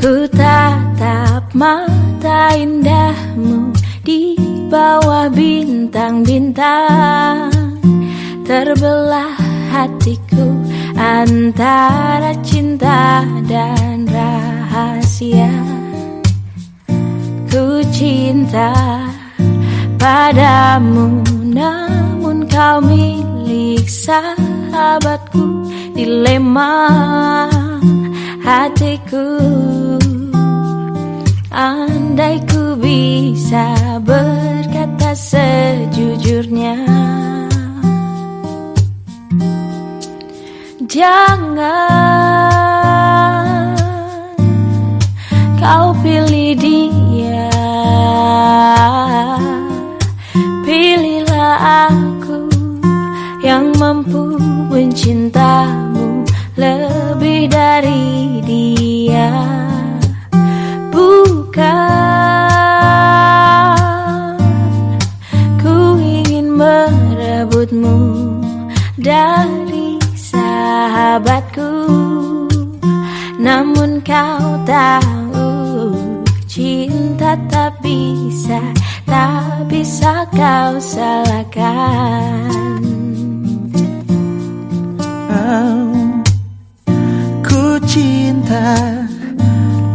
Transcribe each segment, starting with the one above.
Ku tatap mata indahmu Di bawah bintang-bintang. Terbelah hatiku Antara cinta dan rahasia. Ku cinta padamu Namun kau milik sahabatku dilema hatiku. Andai ku bisa berkata sejujurnya. Jangan kau pilih dia. Pilihlah aku yang mampu mencintamu lebih dari dia. Merebutmu dari sahabatku Namun kau tahu cinta tak bisa Tak bisa kau salahkan cinta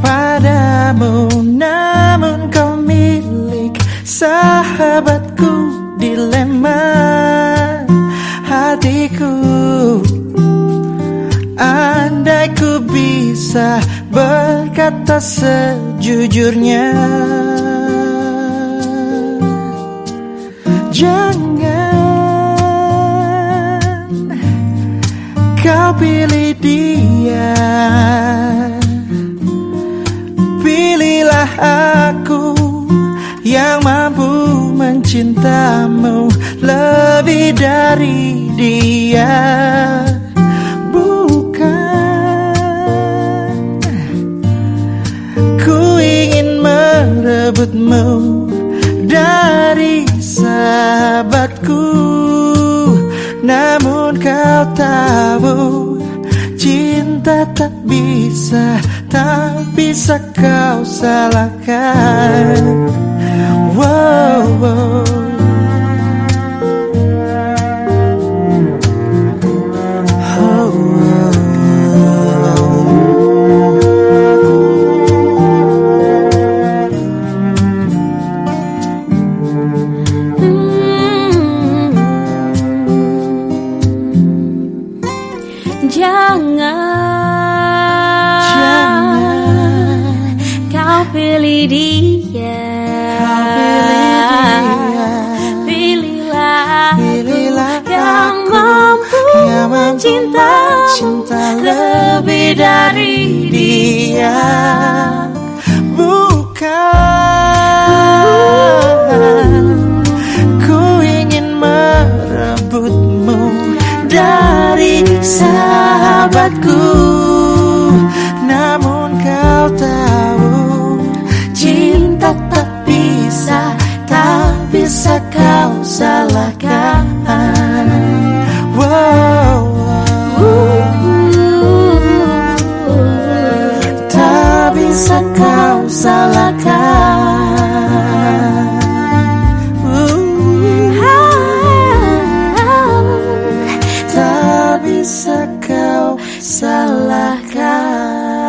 padamu Namun kau milik sahabatku dilema. Hatiku Andai ku bisa berkata sejujurnya. Jangan kau pilih dia mencintamu lebih dari dia. Bukan Ku ingin merebutmu dari sahabatku. Namun kau tahu Cinta tak bisa, tak bisa kau salahkan. Wow, wow. Jangan, kau pilih dia. Kau pilih dia. Pilihlah, Pilihlah aku yang mampu yang mampu cinta mencinta lebih dari dia. Bukan Ku ingin merebutmu dari sahabatku salahkan. Uh. Tak bisa kau salahkan.